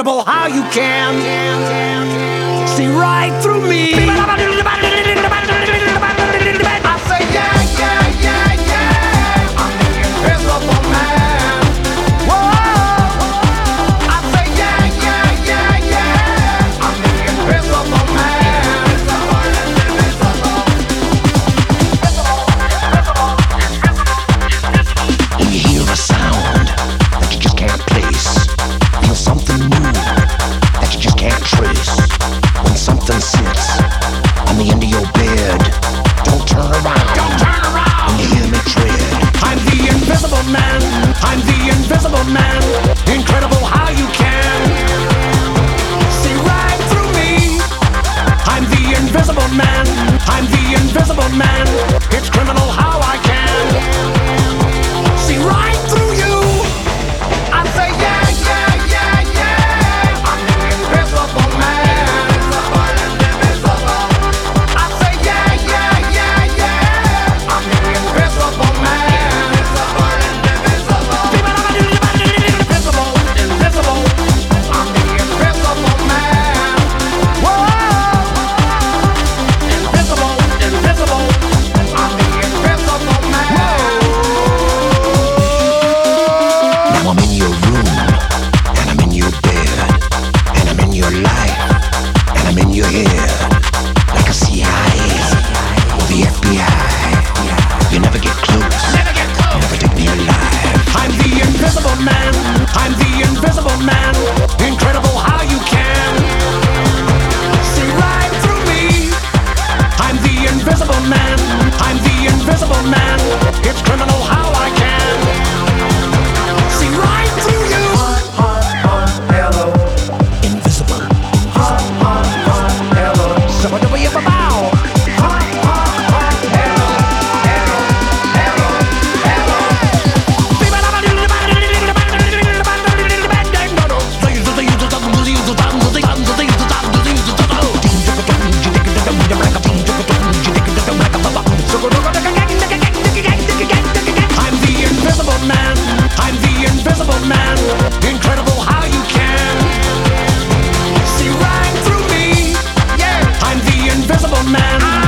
Incredible man.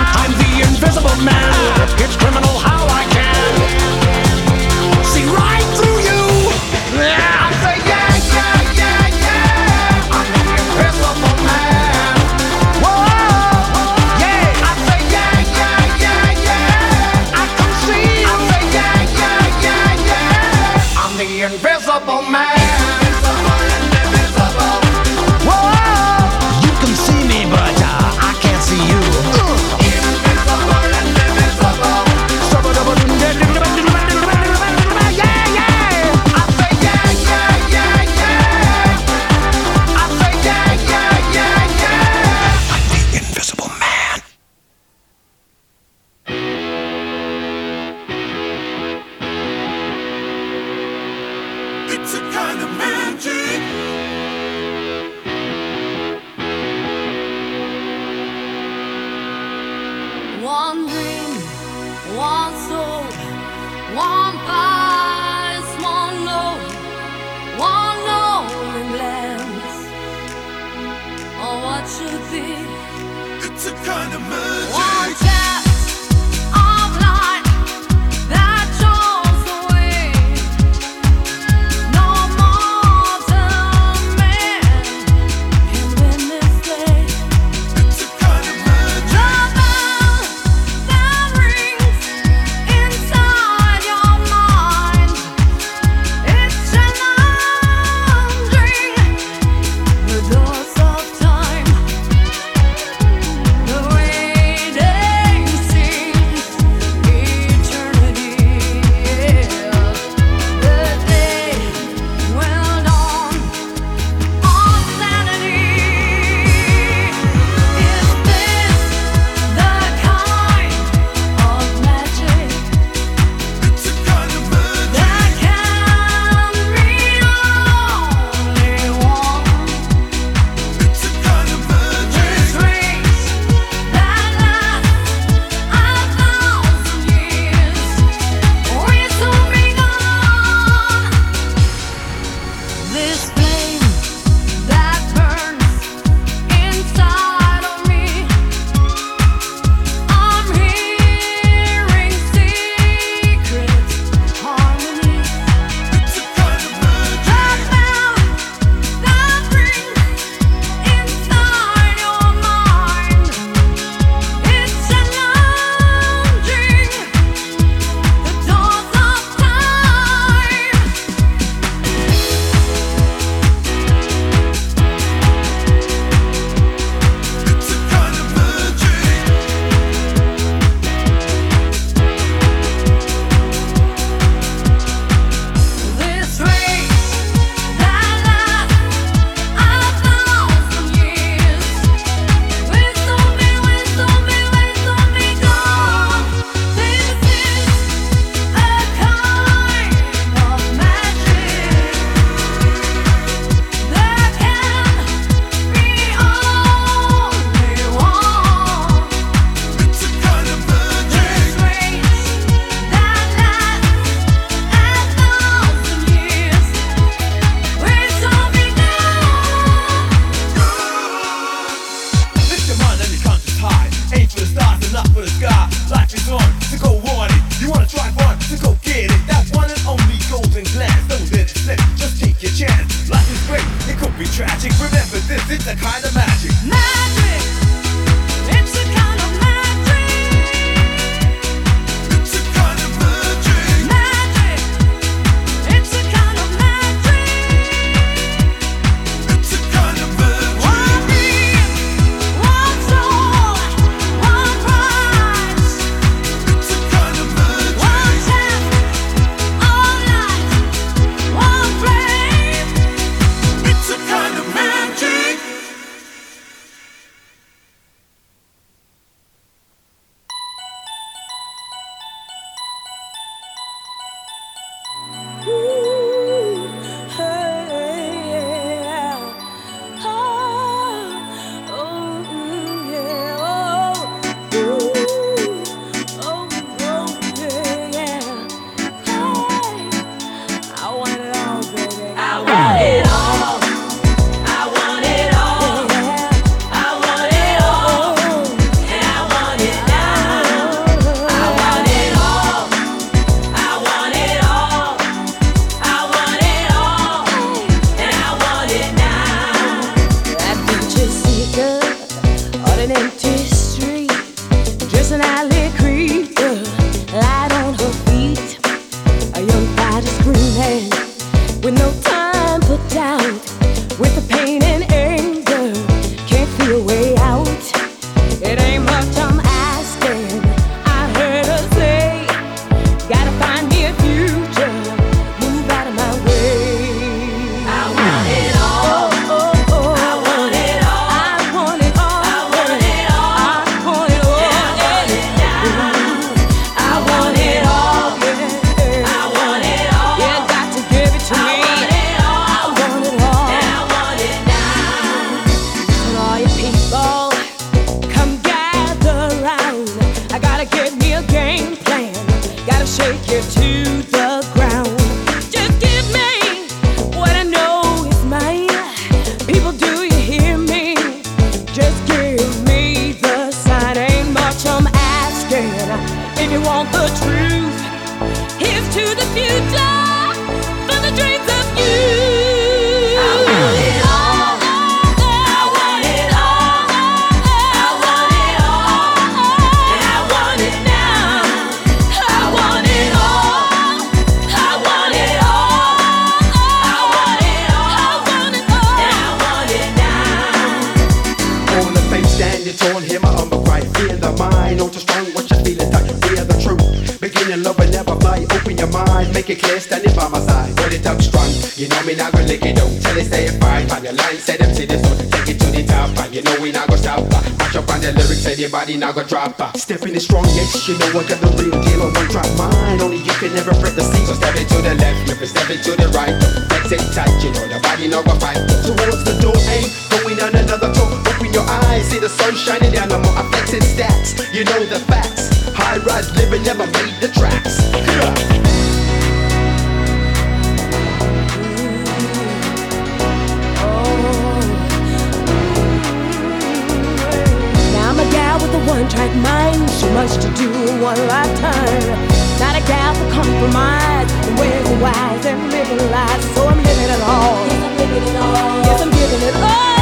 cocky clear, standing by my side. Roll it up strong, you know me not gonna lick it down. Tell it stay fine, Find your line, set them to the sun. Take it to the top, and you know we not gonna stop. Match up on the lyrics, and your body not gonna drop. Stepping is strong, yes, you know I got the real deal on one drop mine Only you can never break the scene. So step it to the left, you can step it to the right. Flex it tight, you know the body not gonna fight. Towards the door, aim, going on another tour. Open your eyes, see the sun shining down. I'm flexing stats, you know the facts. High rise living, never made the tracks. untried mind, Too much to do in one lifetime. Not a gal for compromise, and where's the wise and living lies, so I'm living it all. Yes, I'm living it all. Yes, I'm giving it all.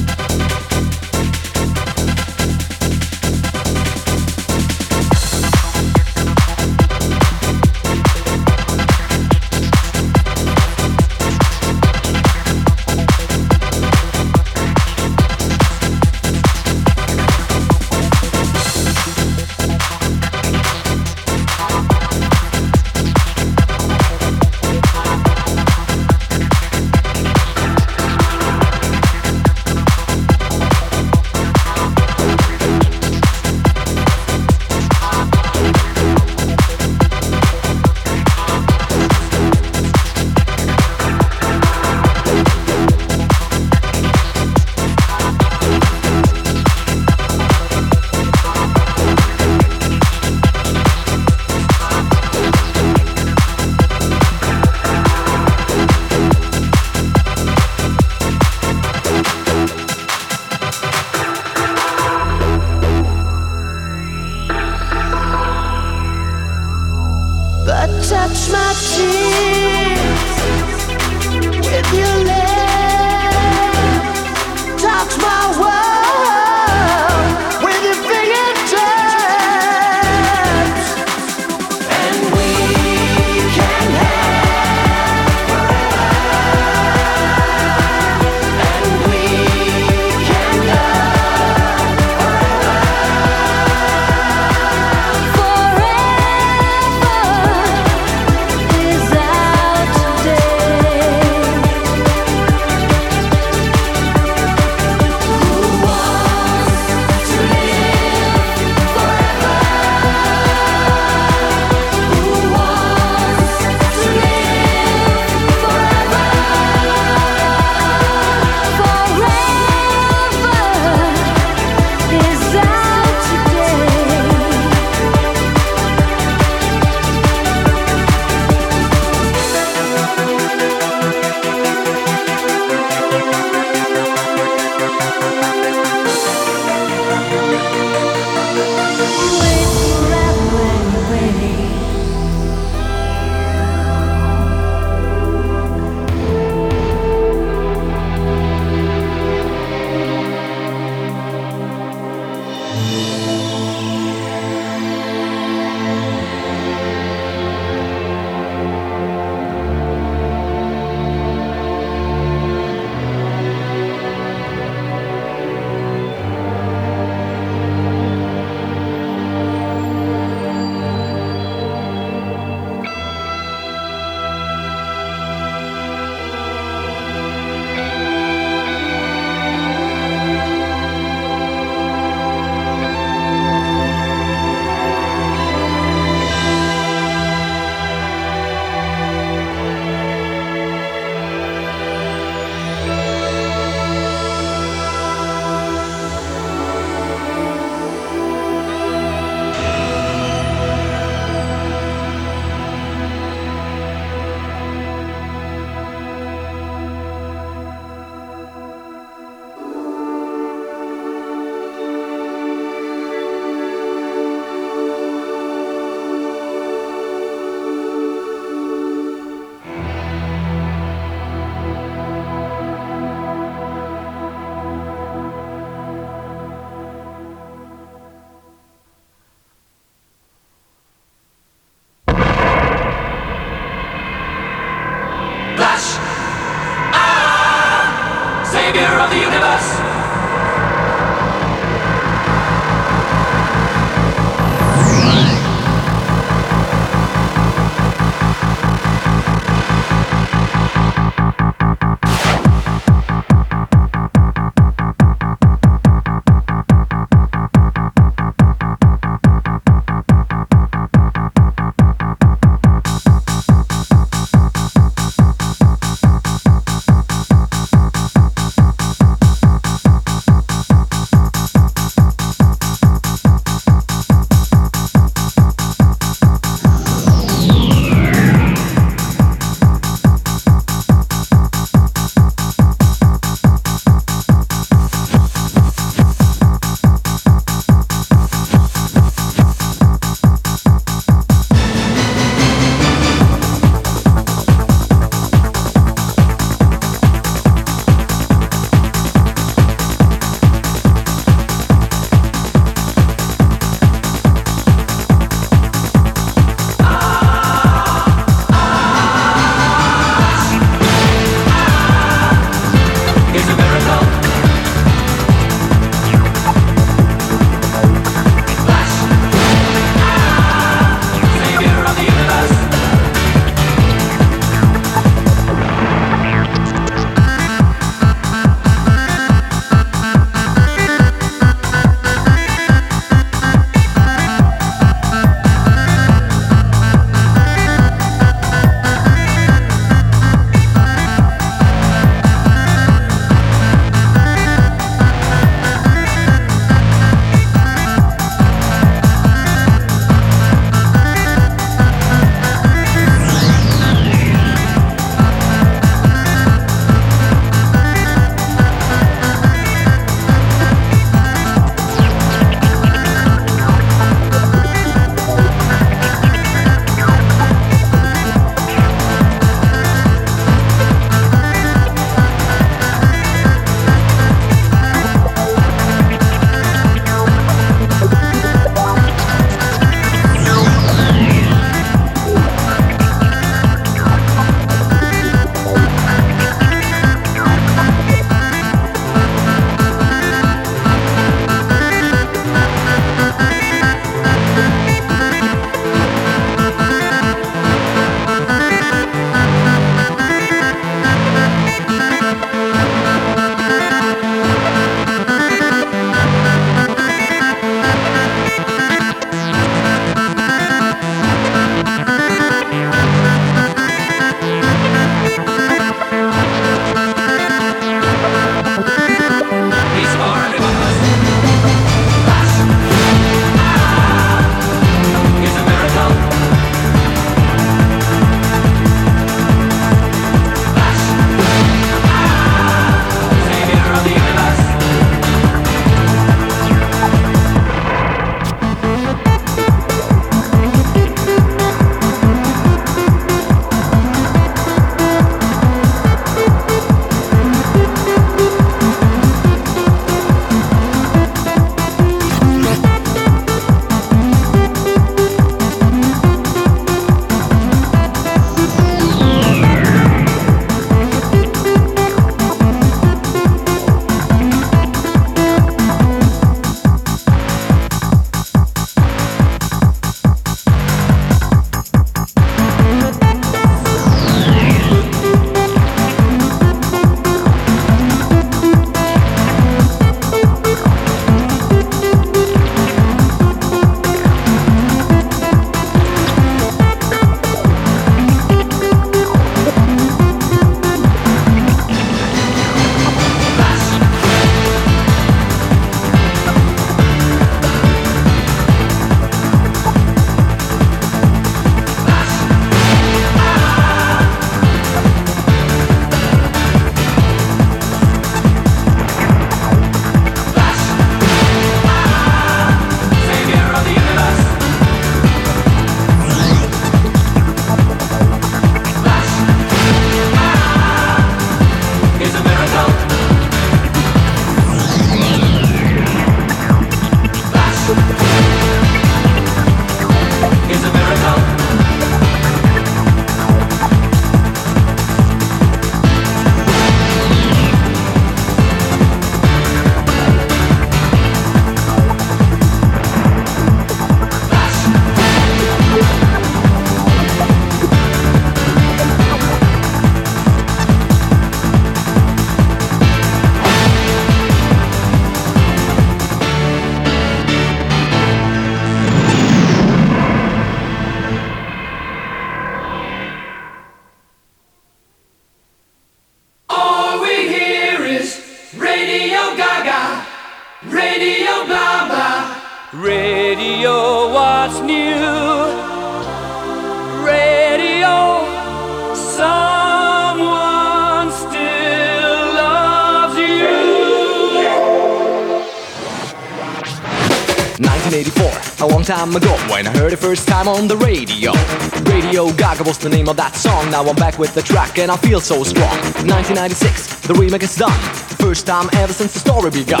Was the name of that song. Now I'm back with the track and I feel so strong. 1996, the remake is done. First time ever since the story begun.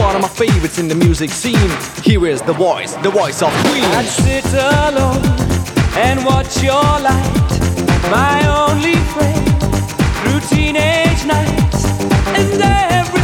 One of my favorites in the music scene. Here is the voice, the voice of Queen. I'd sit alone and watch your light, my only friend, through teenage nights and everything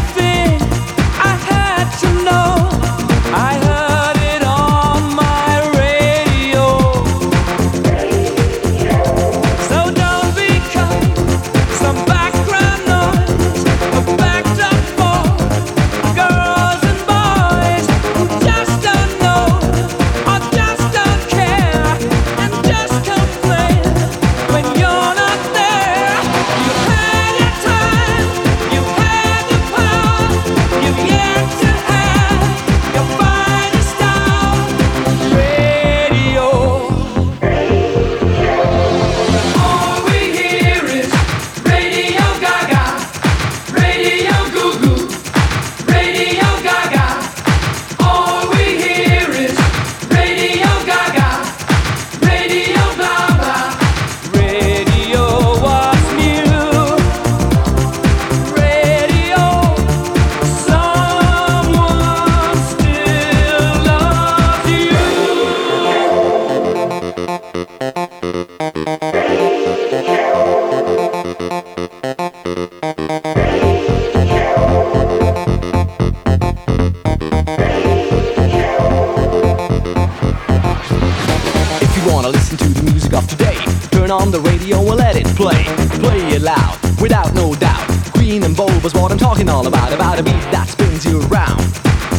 About a beat that spins you around.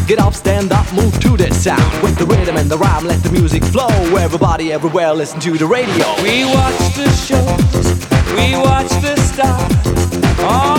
Get up, stand up, move to the sound. With the rhythm and the rhyme, let the music flow. Everybody, everywhere, listen to the radio. We watch the shows, we watch the stars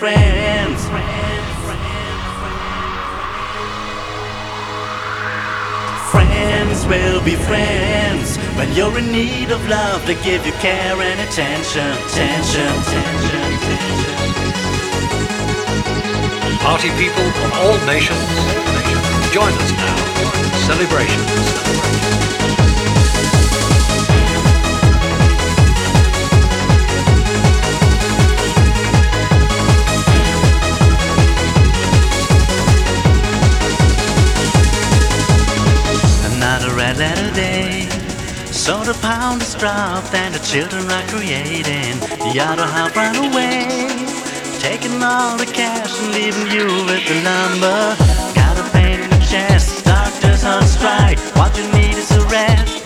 friends. Friends will be friends when you're in need of love. They give you care and attention, attention, attention. Party people of all nations, join us now. Celebration. Celebration. So the pound is dropped and the children are creating. The other half ran away, taking all the cash and leaving you with the number. Got a pain in the chest, doctors on strike. What you need is a rest.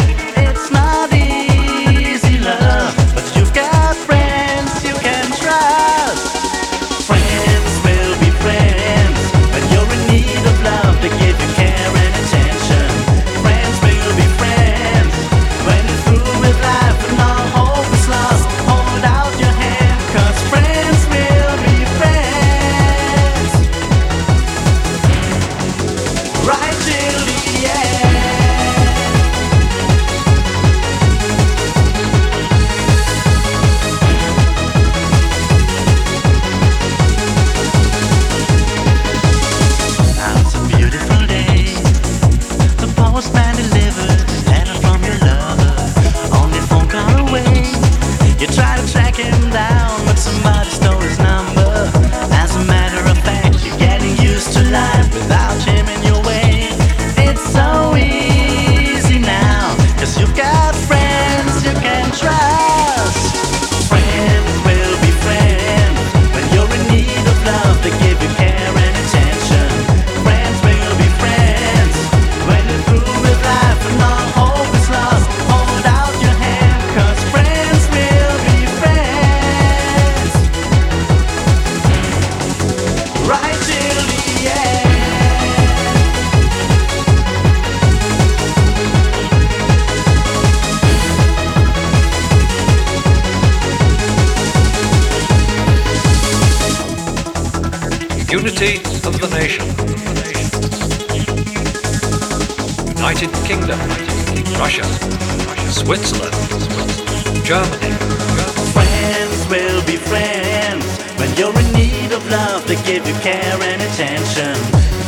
You're in need of love to give you care and attention.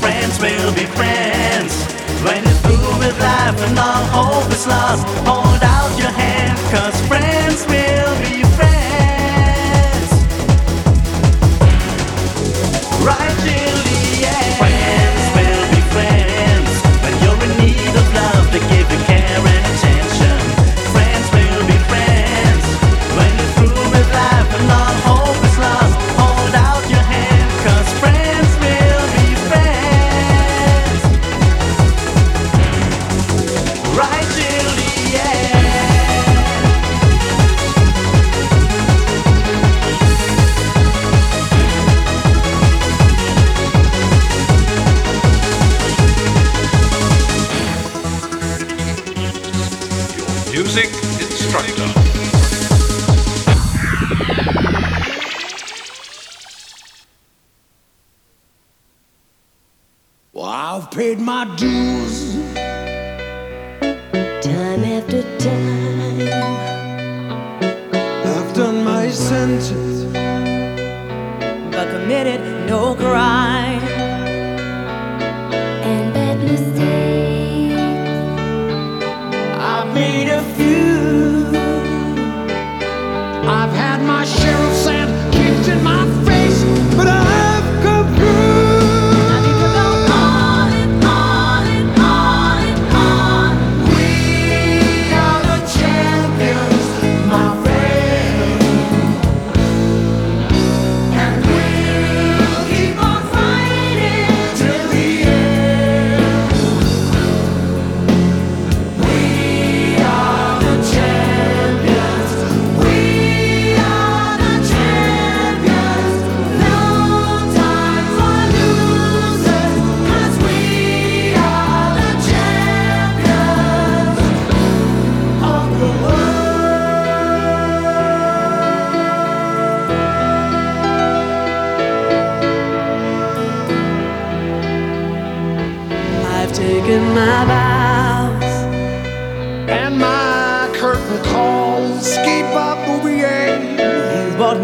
Friends will be friends when it's through with life and all hope is lost. Hold out your hand, cause friends will be friends. Right my duty.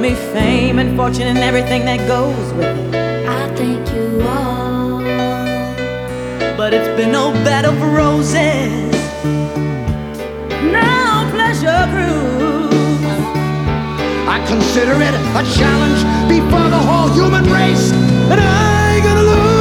Me fame and fortune and everything that goes with it. I thank you all. But it's been no bed of roses. No pleasure cruise. I consider it a challenge before the whole human race, and I ain't gonna lose.